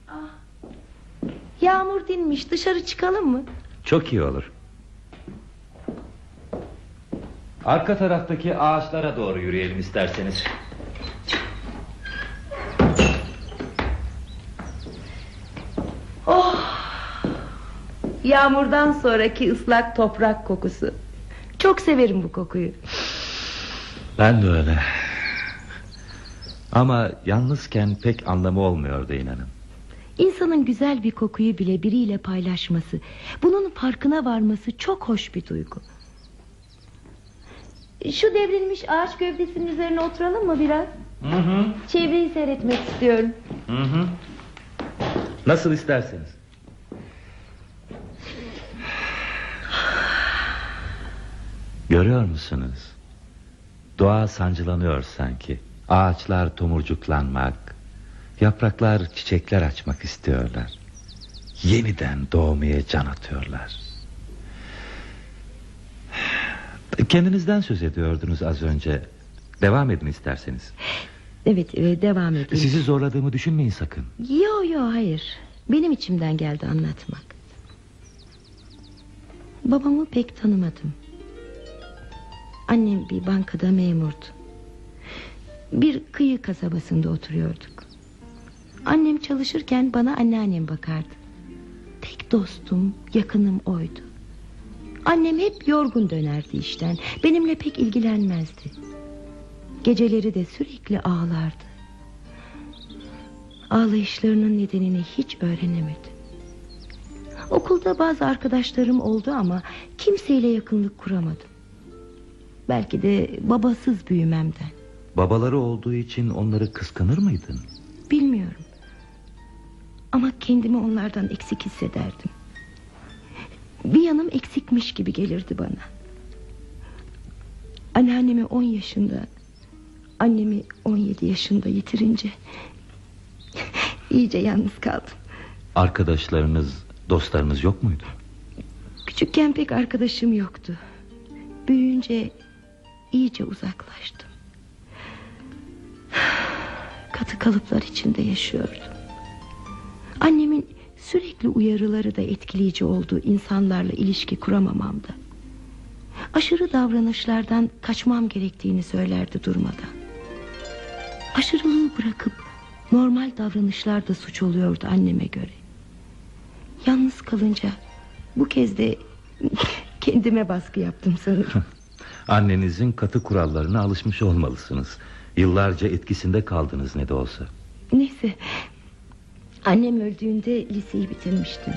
Ah, Yağmur dinmiş, dışarı çıkalım mı? Çok iyi olur. Arka taraftaki ağaçlara doğru yürüyelim isterseniz. Yağmurdan sonraki ıslak toprak kokusu. Çok severim bu kokuyu. Ben de öyle. Ama yalnızken pek anlamı olmuyordu inanın. İnsanın güzel bir kokuyu bile biriyle paylaşması, bunun farkına varması çok hoş bir duygu. Şu devrilmiş ağaç gövdesinin üzerine oturalım mı biraz? Çevreyi seyretmek istiyorum. Nasıl isterseniz. Görüyor musunuz? Doğa sancılanıyor sanki. Ağaçlar tomurcuklanmak, yapraklar çiçekler açmak istiyorlar. Yeniden doğmaya can atıyorlar. Kendinizden söz ediyordunuz az önce. Devam edin isterseniz. Evet e, devam edin. Sizi zorladığımı düşünmeyin sakın. Yo yo hayır. Benim içimden geldi anlatmak. Babamı pek tanımadım. Annem bir bankada memurdu. Bir kıyı kasabasında oturuyorduk. Annem çalışırken bana anneannem bakardı. Tek dostum, yakınım oydu. Annem hep yorgun dönerdi işten. Benimle pek ilgilenmezdi. Geceleri de sürekli ağlardı. Ağlayışlarının nedenini hiç öğrenemedim. Okulda bazı arkadaşlarım oldu ama kimseyle yakınlık kuramadım. Belki de babasız büyümemden. Babaları olduğu için onları kıskanır mıydın? Bilmiyorum. Ama kendimi onlardan eksik hissederdim. Bir yanım eksikmiş gibi gelirdi bana. Anneannemi 10 yaşında, annemi 17 yaşında yitirince iyice yalnız kaldım. Arkadaşlarınız, dostlarınız yok muydu? Küçükken pek arkadaşım yoktu. Büyüyünce iyice uzaklaştım. Katı kalıplar içinde yaşıyordum. Annemin sürekli uyarıları da etkileyici olduğu insanlarla ilişki kuramamamda. Aşırı davranışlardan kaçmam gerektiğini söylerdi durmadan. Aşırılığı bırakıp normal davranışlar da suç oluyordu anneme göre. Yalnız kalınca bu kez de kendime baskı yaptım sanırım. Annenizin katı kurallarına alışmış olmalısınız. Yıllarca etkisinde kaldınız ne de olsa. Neyse Annem öldüğünde liseyi bitirmiştim.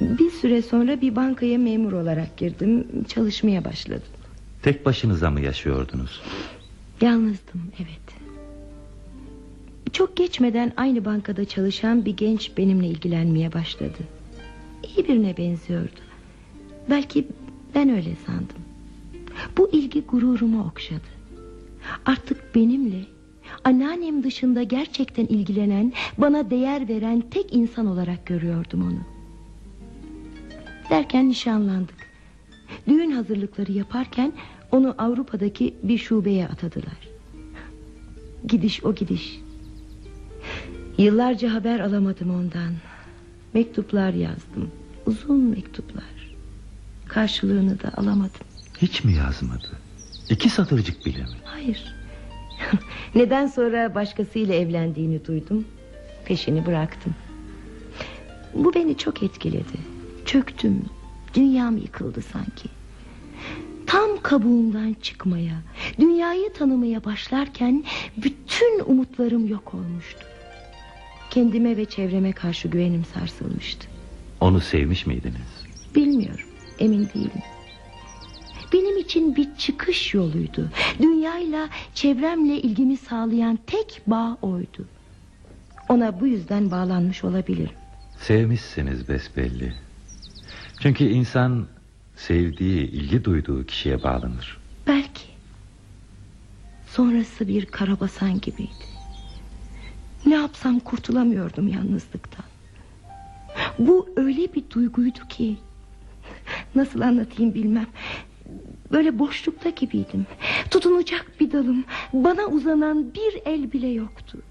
Bir süre sonra bir bankaya memur olarak girdim. Çalışmaya başladım. Tek başınıza mı yaşıyordunuz? Yalnızdım evet. Çok geçmeden aynı bankada çalışan bir genç benimle ilgilenmeye başladı. İyi birine benziyordu. Belki ben öyle sandım. Bu ilgi gururumu okşadı. Artık benimle Anneannem dışında gerçekten ilgilenen Bana değer veren tek insan olarak görüyordum onu. Derken nişanlandık. Düğün hazırlıkları yaparken Onu Avrupa'daki bir şubeye atadılar. Gidiş o gidiş. Yıllarca haber alamadım ondan. Mektuplar yazdım. Uzun mektuplar. Karşılığını da alamadım. Hiç mi yazmadı? İki satırcık bile mi? Hayır Neden sonra başkasıyla evlendiğini duydum. Peşini bıraktım. Bu beni çok etkiledi. Çöktüm. Dünyam yıkıldı sanki. Tam kabuğumdan çıkmaya Dünyayı tanımaya başlarken Bütün umutlarım yok olmuştu. Kendime ve çevreme karşı güvenim sarsılmıştı. Onu sevmiş miydiniz? Bilmiyorum. Emin değilim benim için bir çıkış yoluydu. Dünyayla, çevremle ilgimi sağlayan tek bağ oydu. Ona bu yüzden bağlanmış olabilirim. Sevmişsiniz besbelli. Çünkü insan sevdiği, ilgi duyduğu kişiye bağlanır. Belki. Sonrası bir karabasan gibiydi. Ne yapsam kurtulamıyordum yalnızlıktan. Bu öyle bir duyguydu ki... Nasıl anlatayım bilmem. Böyle boşlukta gibiydim. Tutunacak bir dalım. Bana uzanan bir el bile yoktu.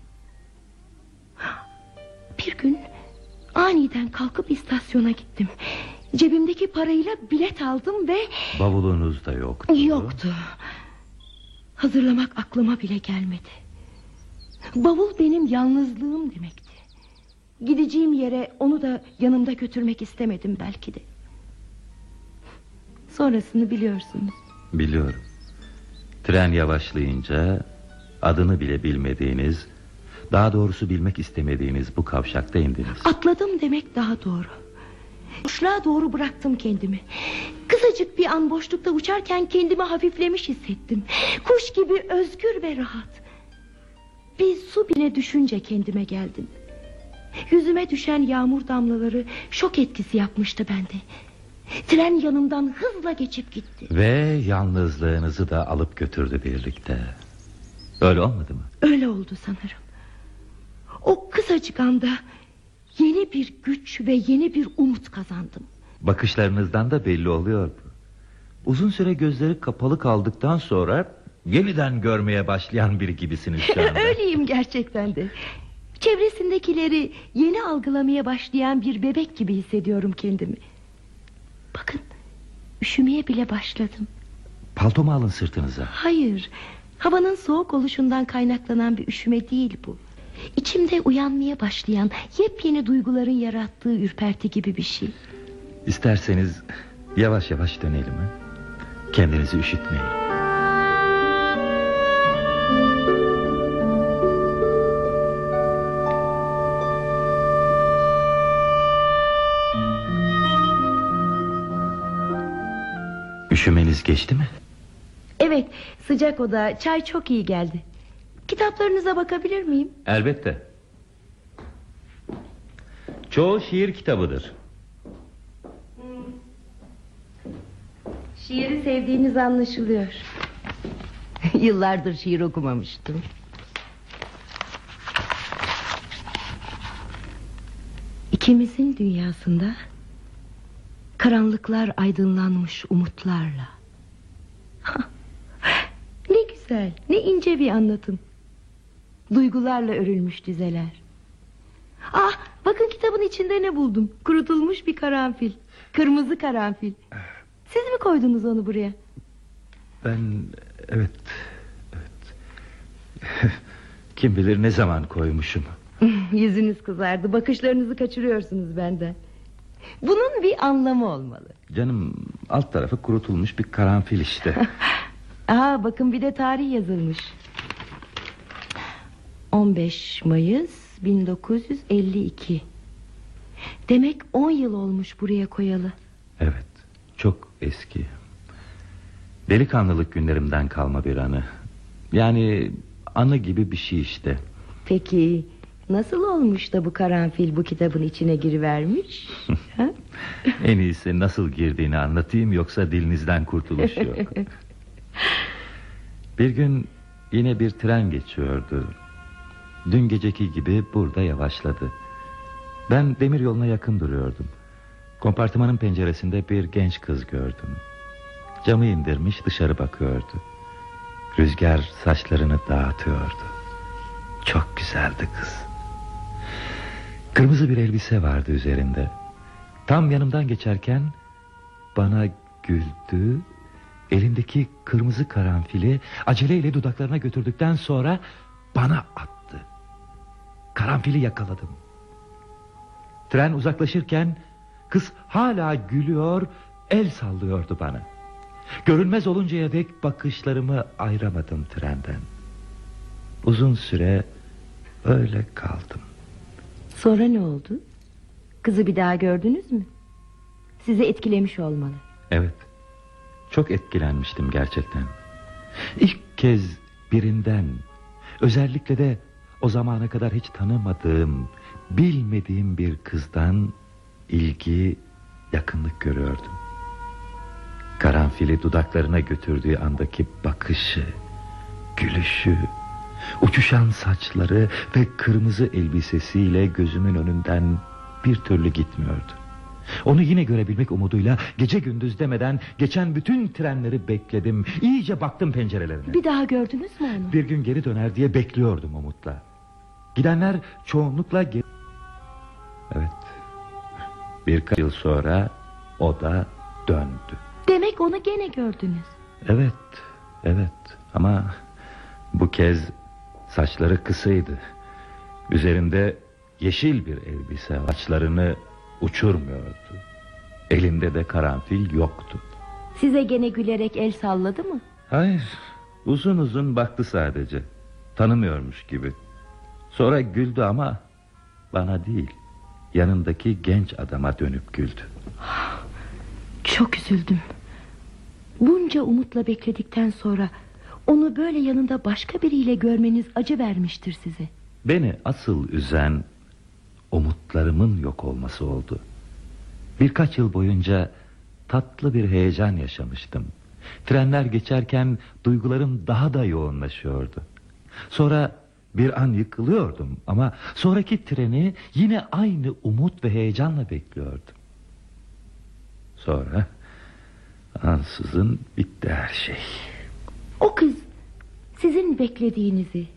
Bir gün Aniden kalkıp istasyona gittim. Cebimdeki parayla bilet aldım ve Bavulunuz da yoktu. Yoktu. Hazırlamak aklıma bile gelmedi. Bavul benim yalnızlığım demekti. Gideceğim yere onu da yanımda götürmek istemedim belki de Sonrasını biliyorsunuz. Biliyorum. Tren yavaşlayınca Adını bile bilmediğiniz Daha doğrusu bilmek istemediğiniz bu kavşakta indiniz. Atladım demek daha doğru. Boşluğa doğru bıraktım kendimi. Kısacık bir an boşlukta uçarken Kendimi hafiflemiş hissettim. Kuş gibi özgür ve rahat. Bir su bile düşünce kendime geldim. Yüzüme düşen yağmur damlaları şok etkisi yapmıştı bende. Tren yanımdan hızla geçip gitti. Ve yalnızlığınızı da alıp götürdü birlikte. Öyle olmadı mı? Öyle oldu sanırım. O kısacık anda yeni bir güç ve yeni bir umut kazandım. Bakışlarınızdan da belli oluyor bu. Uzun süre gözleri kapalı kaldıktan sonra yeniden görmeye başlayan biri gibisiniz şu anda. Öyleyim gerçekten de. Çevresindekileri yeni algılamaya başlayan bir bebek gibi hissediyorum kendimi. Bakın üşümeye bile başladım. Paltomu alın sırtınıza. Hayır havanın soğuk oluşundan kaynaklanan bir üşüme değil bu. İçimde uyanmaya başlayan yepyeni duyguların yarattığı ürperti gibi bir şey. İsterseniz yavaş yavaş dönelim. ha? Kendinizi üşütmeyin. Üşümeniz geçti mi? Evet sıcak oda çay çok iyi geldi. Kitaplarınıza bakabilir miyim? Elbette. Çoğu şiir kitabıdır. Şiiri sevdiğiniz anlaşılıyor. Yıllardır şiir okumamıştım. İkimizin dünyasında karanlıklar aydınlanmış umutlarla. Güzel, ne ince bir anlatım. Duygularla örülmüş dizeler. Ah, bakın kitabın içinde ne buldum? Kurutulmuş bir karanfil. Kırmızı karanfil. Siz mi koydunuz onu buraya? Ben evet evet. Kim bilir ne zaman koymuşum. Yüzünüz kızardı. Bakışlarınızı kaçırıyorsunuz benden. Bunun bir anlamı olmalı. Canım alt tarafı kurutulmuş bir karanfil işte. Aa, bakın bir de tarih yazılmış. 15 Mayıs 1952. Demek 10 yıl olmuş buraya koyalı. evet çok eski. Delikanlılık günlerimden kalma bir anı. Yani anı gibi bir şey işte. Peki nasıl olmuş da bu karanfil bu kitabın içine girivermiş? En iyisi nasıl girdiğini anlatayım yoksa dilinizden kurtuluş yok. bir gün yine bir tren geçiyordu. Dün geceki gibi burada yavaşladı. Ben demir yoluna yakın duruyordum. Kompartımanın penceresinde bir genç kız gördüm. Camı indirmiş dışarı bakıyordu. Rüzgar saçlarını dağıtıyordu. Çok güzeldi kız. Kırmızı bir elbise vardı üzerinde. Tam yanımdan geçerken bana güldü. Elindeki kırmızı karanfili aceleyle dudaklarına götürdükten sonra bana attı. Karanfili yakaladım. Tren uzaklaşırken kız hala gülüyor, el sallıyordu bana. Görünmez oluncaya dek bakışlarımı ayıramadım trenden. Uzun süre öyle kaldım. Sonra ne oldu? Kızı bir daha gördünüz mü? Sizi etkilemiş olmalı. Evet. Çok etkilenmiştim gerçekten. İlk kez birinden, özellikle de o zamana kadar hiç tanımadığım, bilmediğim bir kızdan ilgi, yakınlık görüyordum. Karanfili dudaklarına götürdüğü andaki bakışı, gülüşü, uçuşan saçları ve kırmızı elbisesiyle gözümün önünden bir türlü gitmiyordu. Onu yine görebilmek umuduyla gece gündüz demeden geçen bütün trenleri bekledim. İyice baktım pencerelerine. Bir daha gördünüz mü onu? Bir gün geri döner diye bekliyordum umutla. Gidenler çoğunlukla geri... Evet. Birkaç yıl sonra o da döndü. Demek onu gene gördünüz. Evet, evet ama bu kez saçları kısaydı. Üzerinde yeşil bir elbise saçlarını uçurmuyordu. Elinde de karanfil yoktu. Size gene gülerek el salladı mı? Hayır, uzun uzun baktı sadece. Tanımıyormuş gibi. Sonra güldü ama bana değil, yanındaki genç adama dönüp güldü. Çok üzüldüm. Bunca umutla bekledikten sonra Onu böyle yanında başka biriyle görmeniz acı vermiştir size. Beni asıl üzen umutlarımın yok olması oldu. Birkaç yıl boyunca tatlı bir heyecan yaşamıştım. Trenler geçerken duygularım daha da yoğunlaşıyordu. Sonra bir an yıkılıyordum ama sonraki treni yine aynı umut ve heyecanla bekliyordum. Sonra ansızın bitti her şey. O kız sizin beklediğinizi,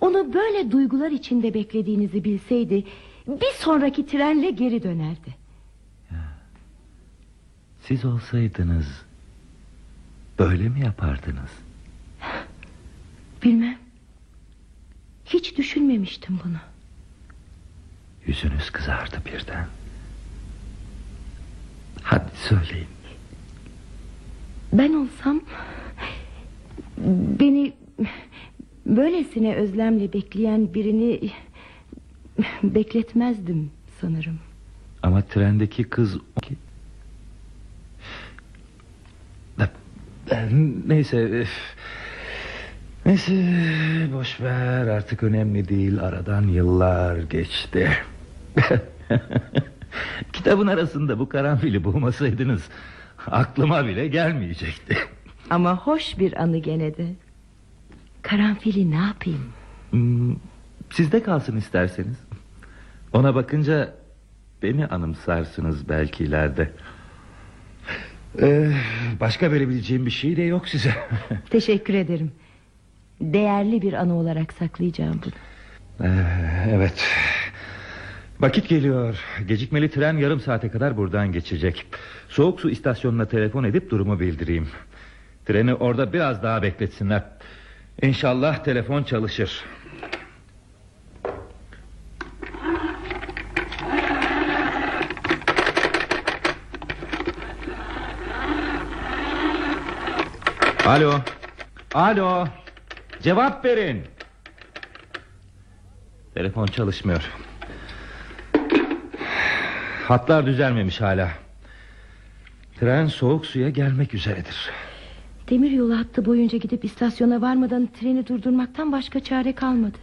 onu böyle duygular içinde beklediğinizi bilseydi bir sonraki trenle geri dönerdi. Siz olsaydınız böyle mi yapardınız? Bilmem. Hiç düşünmemiştim bunu. Yüzünüz kızardı birden. Hadi söyleyin. Ben olsam beni böylesine özlemle bekleyen birini bekletmezdim sanırım. Ama trendeki kız... Neyse... Neyse boş ver artık önemli değil aradan yıllar geçti. Kitabın arasında bu karanfili bulmasaydınız aklıma bile gelmeyecekti. Ama hoş bir anı gene de. Karanfili ne yapayım? Hmm, Sizde kalsın isterseniz. Ona bakınca beni anımsarsınız belki ileride. Ee, başka verebileceğim bir şey de yok size. Teşekkür ederim. Değerli bir anı olarak saklayacağım bunu. Ee, evet. Vakit geliyor. Gecikmeli tren yarım saate kadar buradan geçecek. Soğuk su istasyonuna telefon edip durumu bildireyim. Treni orada biraz daha bekletsinler. İnşallah telefon çalışır. Alo. Alo. Cevap verin. Telefon çalışmıyor. Hatlar düzelmemiş hala. Tren soğuk suya gelmek üzeredir. Demir yolu hattı boyunca gidip istasyona varmadan treni durdurmaktan başka çare kalmadı.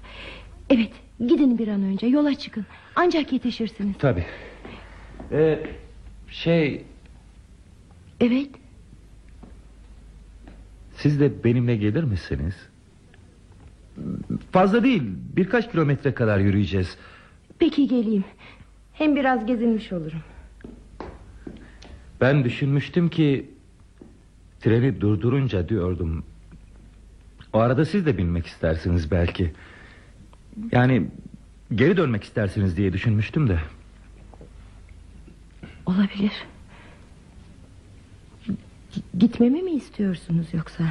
Evet gidin bir an önce yola çıkın. Ancak yetişirsiniz. Tabi. Ee, şey Evet siz de benimle gelir misiniz? Fazla değil birkaç kilometre kadar yürüyeceğiz. peki geleyim. Hem biraz gezinmiş olurum. Ben düşünmüştüm ki treni durdurunca diyordum. O arada siz de binmek istersiniz belki. Yani geri dönmek istersiniz diye düşünmüştüm de. Olabilir. Gitmemi mi istiyorsunuz yoksa?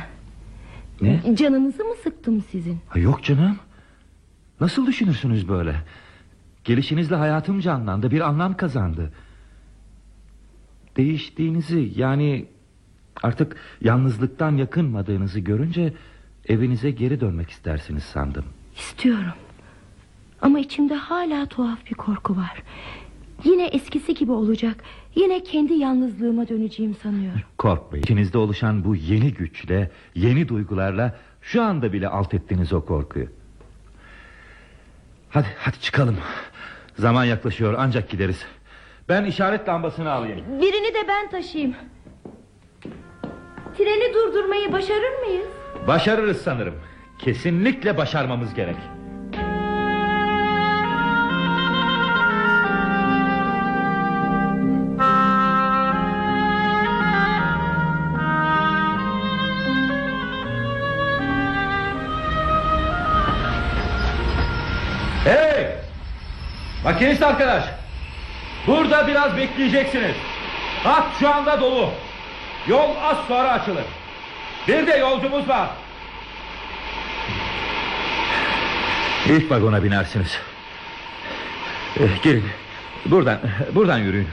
Ne? Canınızı mı sıktım sizin? Ha, Yok canım. Nasıl düşünürsünüz böyle? Gelişinizle hayatım canlandı, bir anlam kazandı. Değiştiğinizi yani artık yalnızlıktan yakınmadığınızı görünce evinize geri dönmek istersiniz sandım. İstiyorum. Ama içimde hala tuhaf bir korku var. Yine eskisi gibi olacak. Yine kendi yalnızlığıma döneceğim sanıyorum. Korkmayın. İçinizde oluşan bu yeni güçle, yeni duygularla şu anda bile alt ettiniz o korkuyu. Hadi, hadi çıkalım. Zaman yaklaşıyor ancak gideriz. Ben işaret lambasını alayım. Birini de ben taşıyayım. Treni durdurmayı başarır mıyız? Başarırız sanırım. Kesinlikle başarmamız gerek. Makinist arkadaş! Burada biraz bekleyeceksiniz. Hat şu anda dolu. Yol az sonra açılır. Bir de yolcumuz var. İlk vagona binersiniz. Eh, Girin. Buradan, buradan yürüyün.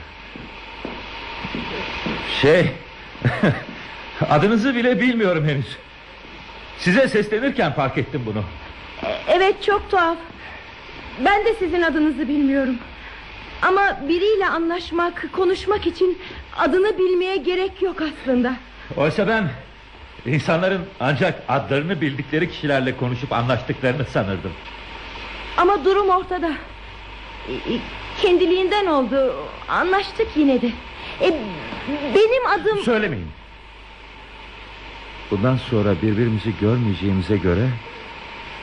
Şey, adınızı bile bilmiyorum henüz. Size seslenirken fark ettim bunu. Evet çok tuhaf. Ben de sizin adınızı bilmiyorum. Ama biriyle anlaşmak, konuşmak için adını bilmeye gerek yok aslında. Oysa ben İnsanların ancak adlarını bildikleri kişilerle konuşup anlaştıklarını sanırdım. Ama durum ortada. E, e, Kendiliğinden oldu. Anlaştık yine de. E, benim adım... Söylemeyin. Bundan sonra birbirimizi görmeyeceğimize göre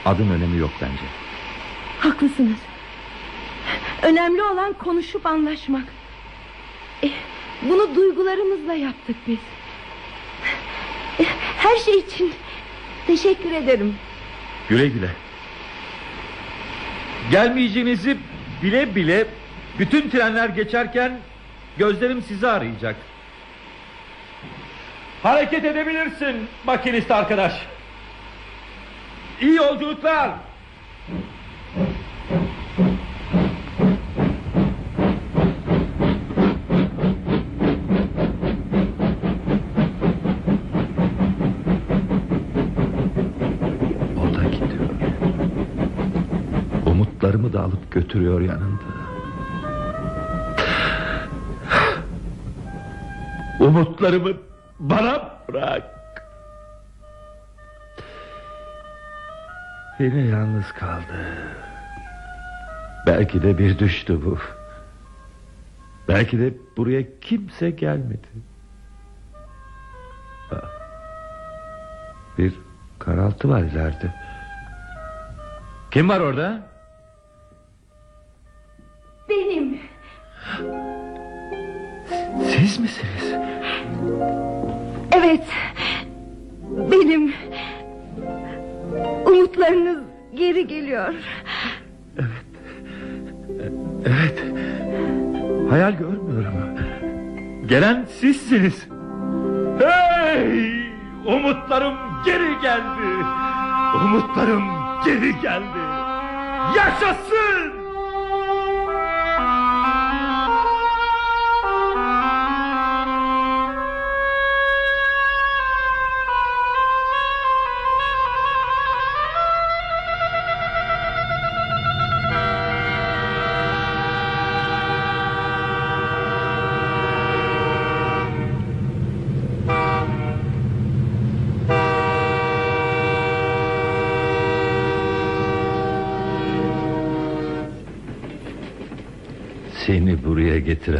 adın önemi yok bence. Haklısınız. Önemli olan konuşup anlaşmak. E, bunu duygularımızla yaptık biz. E, Her şey için teşekkür ederim. Güle güle. Gelmeyeceğinizi bile bile bütün trenler geçerken gözlerim sizi arayacak. Hareket edebilirsin makinist arkadaş. İyi yolculuklar. O gidiyor. Umutlarımı da alıp götürüyor yanında. Umutlarımı bana bırak. Yine yalnız kaldı. Belki de bir düştü bu. Belki de buraya kimse gelmedi. Bir karaltı var ileride. Kim var orada? Benim. Siz misiniz? Evet. Benim. Umutlarınız geri geliyor. Evet. Hayal görmüyorum. Gelen sizsiniz. Hey! Umutlarım geri geldi. Umutlarım geri geldi. Yaşasın!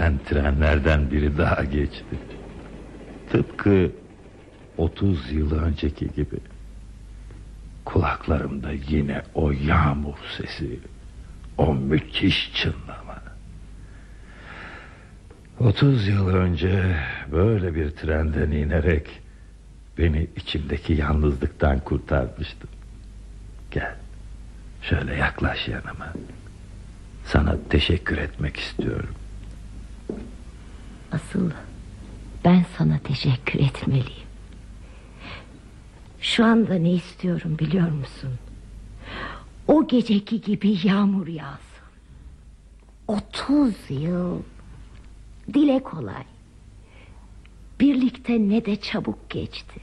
Getiren trenlerden biri daha geçti. Tıpkı 30 yıl önceki gibi. Kulaklarımda yine o yağmur sesi, o müthiş çınlama. 30 yıl önce böyle bir trenden inerek beni içimdeki yalnızlıktan kurtarmıştın. Gel, şöyle yaklaş yanıma. Sana teşekkür etmek istiyorum. Asıl ben sana teşekkür etmeliyim. Şu anda ne istiyorum biliyor musun? O geceki gibi yağmur yağsın. 30 yıl. Dile kolay. Birlikte ne de çabuk geçti.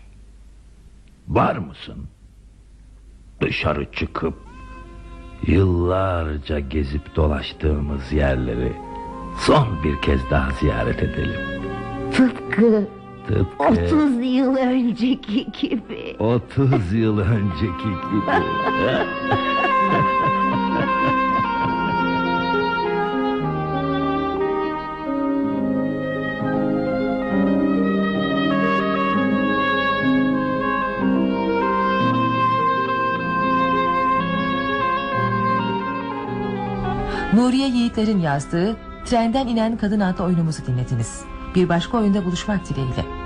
Var mısın? Dışarı çıkıp yıllarca gezip dolaştığımız yerleri son bir kez daha ziyaret edelim. Tıpkı Tıpkı 30 yıl önceki gibi. 30 yıl önceki gibi. Nuriye Yiğitler'in yazdığı Trenden inen Kadın adlı oyunumuzu dinlediniz. Bir başka oyunda buluşmak dileğiyle.